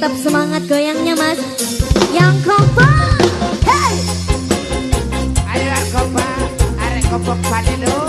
tetap semangat goyangnya mas. Yang kompak hey! Ayo kompak arek kompak pada